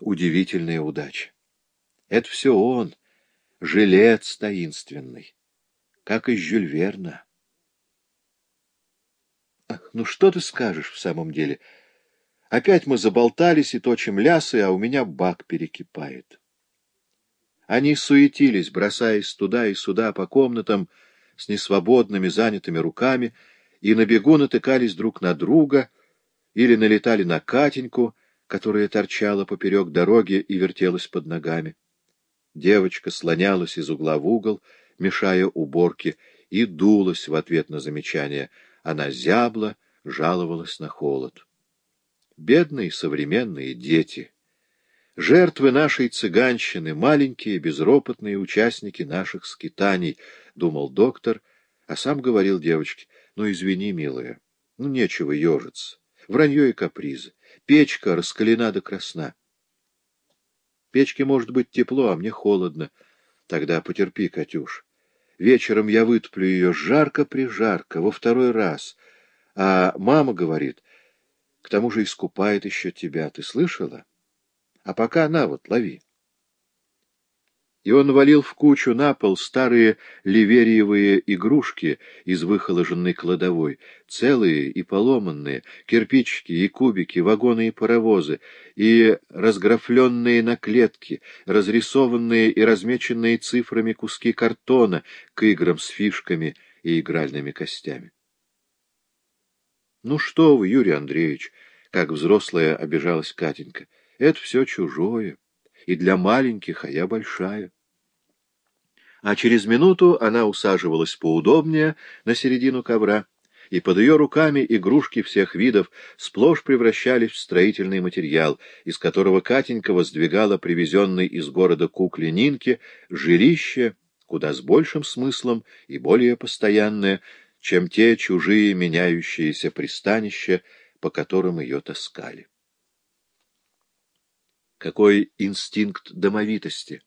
Удивительная удача. Это все он, жилец таинственный, как из Жюль Верна. Ах, ну что ты скажешь в самом деле? Опять мы заболтались и точим лясы, а у меня бак перекипает. Они суетились, бросаясь туда и сюда по комнатам с несвободными занятыми руками, и на бегу натыкались друг на друга или налетали на Катеньку, которая торчала поперек дороги и вертелась под ногами. Девочка слонялась из угла в угол, мешая уборке, и дулась в ответ на замечание. Она зябла, жаловалась на холод. Бедные современные дети — Жертвы нашей цыганщины, маленькие, безропотные участники наших скитаний, — думал доктор, а сам говорил девочке, — ну, извини, милая, ну, нечего ежиться, вранье и капризы, печка раскалена до красна. Печке может быть тепло, а мне холодно. Тогда потерпи, Катюш. Вечером я вытоплю ее жарко-прижарко, во второй раз. А мама говорит, к тому же искупает еще тебя. Ты слышала? А пока на вот, лови. И он валил в кучу на пол старые ливериевые игрушки из выхоложенной кладовой, целые и поломанные, кирпичики и кубики, вагоны и паровозы, и разграфленные на клетки, разрисованные и размеченные цифрами куски картона к играм с фишками и игральными костями. «Ну что вы, Юрий Андреевич!» — как взрослая обижалась Катенька — это все чужое, и для маленьких, а я большая. А через минуту она усаживалась поудобнее на середину ковра, и под ее руками игрушки всех видов сплошь превращались в строительный материал, из которого Катенька воздвигала привезенный из города кукле Нинке жилище, куда с большим смыслом и более постоянное, чем те чужие меняющиеся пристанища, по которым ее таскали. Какой инстинкт домовитости!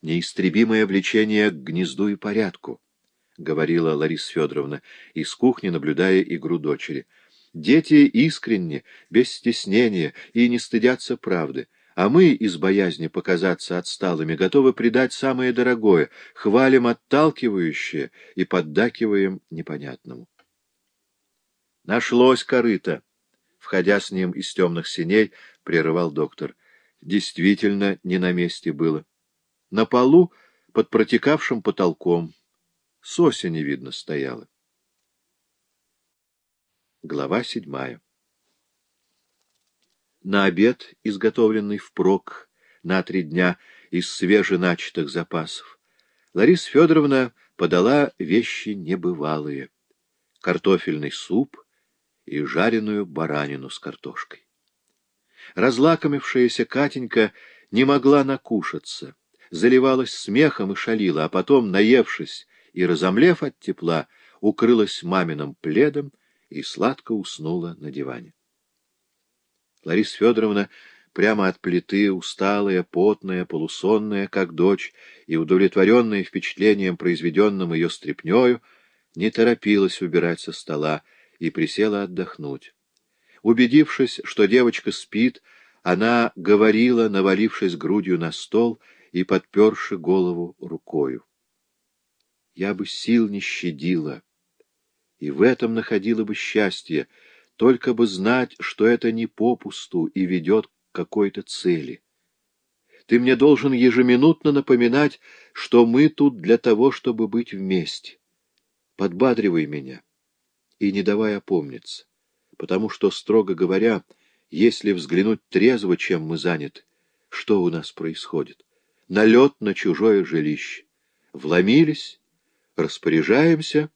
Неистребимое влечение к гнезду и порядку, — говорила Лариса Федоровна, из кухни наблюдая игру дочери. Дети искренне, без стеснения и не стыдятся правды, а мы из боязни показаться отсталыми готовы предать самое дорогое, хвалим отталкивающее и поддакиваем непонятному. Нашлось корыто! Входя с ним из темных синей, прерывал доктор действительно не на месте было. На полу, под протекавшим потолком, с осени, видно, стояла. Глава седьмая На обед, изготовленный впрок на три дня из свеженачатых запасов, Лариса Федоровна подала вещи небывалые — картофельный суп и жареную баранину с картошкой. Разлакомившаяся Катенька не могла накушаться, заливалась смехом и шалила, а потом, наевшись и разомлев от тепла, укрылась маминым пледом и сладко уснула на диване. Лариса Федоровна прямо от плиты, усталая, потная, полусонная, как дочь, и удовлетворенная впечатлением, произведенным ее стряпнёю, не торопилась убирать со стола и присела отдохнуть. Убедившись, что девочка спит, она говорила, навалившись грудью на стол и подперши голову рукою. Я бы сил не щадила, и в этом находила бы счастье, только бы знать, что это не попусту и ведет к какой-то цели. Ты мне должен ежеминутно напоминать, что мы тут для того, чтобы быть вместе. Подбадривай меня и не давай опомниться потому что, строго говоря, если взглянуть трезво, чем мы заняты, что у нас происходит? Налет на чужое жилище. Вломились, распоряжаемся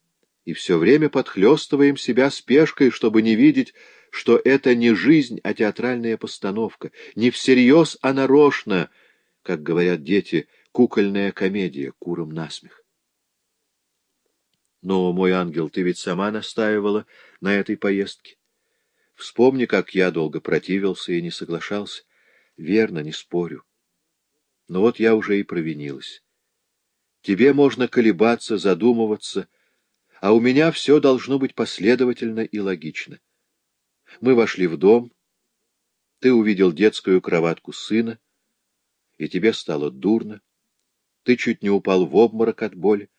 и все время подхлестываем себя спешкой, чтобы не видеть, что это не жизнь, а театральная постановка, не всерьез, а нарочно, как говорят дети, кукольная комедия, куром насмех. Но, мой ангел, ты ведь сама настаивала на этой поездке. Вспомни, как я долго противился и не соглашался. Верно, не спорю. Но вот я уже и провинилась. Тебе можно колебаться, задумываться, а у меня все должно быть последовательно и логично. Мы вошли в дом. Ты увидел детскую кроватку сына, и тебе стало дурно. Ты чуть не упал в обморок от боли.